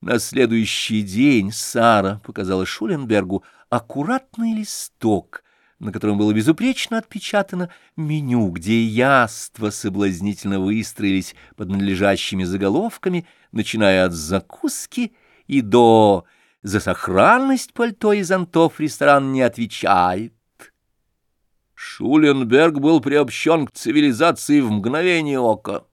На следующий день Сара показала Шуленбергу аккуратный листок, на котором было безупречно отпечатано меню, где яства соблазнительно выстроились под надлежащими заголовками, начиная от закуски и до «За сохранность пальто и зонтов ресторан не отвечает». Шуленберг был приобщен к цивилизации в мгновение ока.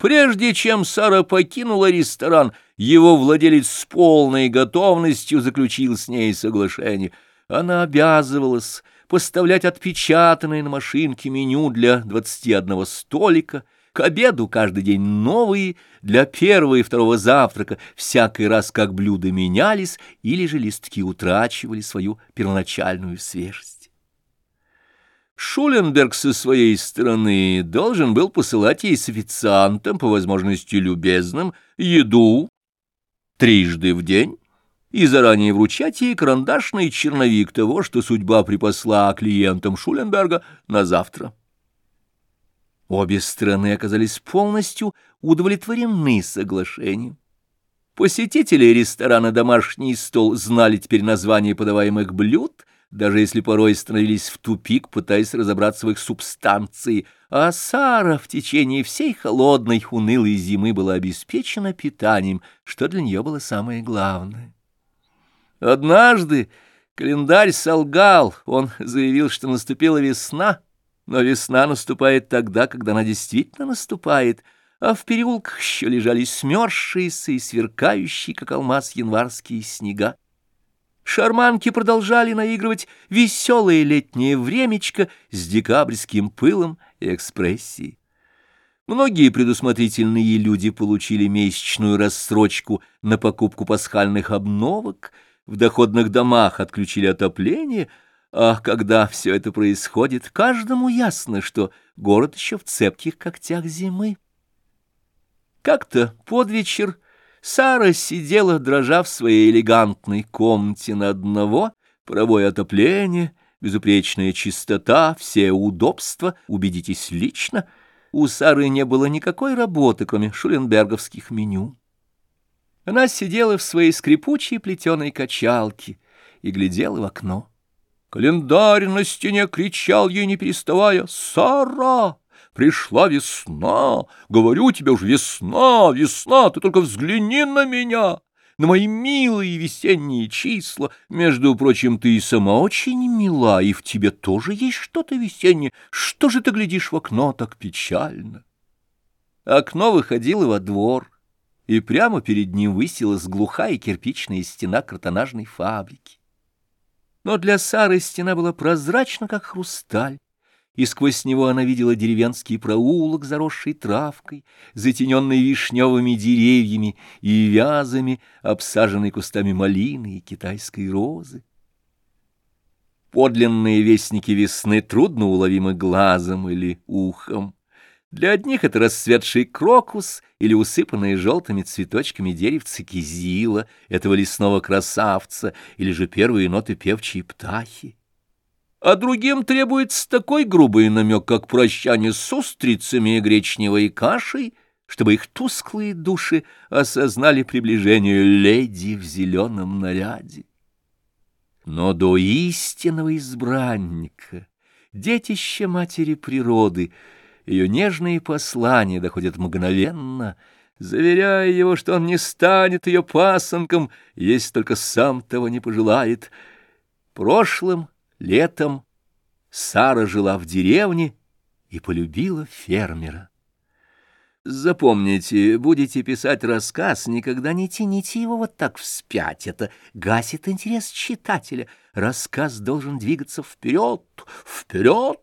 Прежде чем Сара покинула ресторан, его владелец с полной готовностью заключил с ней соглашение. Она обязывалась поставлять отпечатанные на машинке меню для двадцати одного столика, к обеду каждый день новые, для первого и второго завтрака всякий раз как блюда менялись или же листки утрачивали свою первоначальную свежесть. Шуленберг со своей стороны должен был посылать ей с официантом, по возможности любезным, еду трижды в день и заранее вручать ей карандашный черновик того, что судьба припасла клиентам Шуленберга на завтра. Обе стороны оказались полностью удовлетворены соглашением. Посетители ресторана «Домашний стол» знали теперь название подаваемых блюд — даже если порой становились в тупик, пытаясь разобраться в их субстанции, а Сара в течение всей холодной, унылой зимы была обеспечена питанием, что для нее было самое главное. Однажды календарь солгал, он заявил, что наступила весна, но весна наступает тогда, когда она действительно наступает, а в переулках еще лежали смерзшиеся и сверкающие, как алмаз, январские снега. Шарманки продолжали наигрывать веселое летнее времечко с декабрьским пылом и экспрессией. Многие предусмотрительные люди получили месячную рассрочку на покупку пасхальных обновок, в доходных домах отключили отопление, а когда все это происходит, каждому ясно, что город еще в цепких когтях зимы. Как-то под вечер Сара сидела, дрожа в своей элегантной комнате на одного, паровое отопление, безупречная чистота, все удобства, убедитесь лично. У Сары не было никакой работы, кроме шуленберговских меню. Она сидела в своей скрипучей плетеной качалке и глядела в окно. Календарь на стене кричал ей, не переставая, «Сара!» Пришла весна, говорю тебе уж весна, весна, ты только взгляни на меня, на мои милые весенние числа. Между прочим, ты и сама очень мила, и в тебе тоже есть что-то весеннее. Что же ты глядишь в окно так печально? Окно выходило во двор, и прямо перед ним высилась глухая кирпичная стена картонажной фабрики. Но для Сары стена была прозрачна, как хрусталь и сквозь него она видела деревенский проулок, заросший травкой, затененный вишневыми деревьями и вязами, обсаженный кустами малины и китайской розы. Подлинные вестники весны трудно уловимы глазом или ухом. Для одних это расцветший крокус или усыпанные желтыми цветочками деревцы кизила, этого лесного красавца, или же первые ноты певчей птахи а другим требуется такой грубый намек, как прощание с устрицами и гречневой кашей, чтобы их тусклые души осознали приближение леди в зеленом наряде. Но до истинного избранника, детища матери природы, ее нежные послания доходят мгновенно, заверяя его, что он не станет ее пасынком, если только сам того не пожелает. Прошлым Летом Сара жила в деревне и полюбила фермера. Запомните, будете писать рассказ, никогда не тяните его вот так вспять. Это гасит интерес читателя. Рассказ должен двигаться вперед, вперед.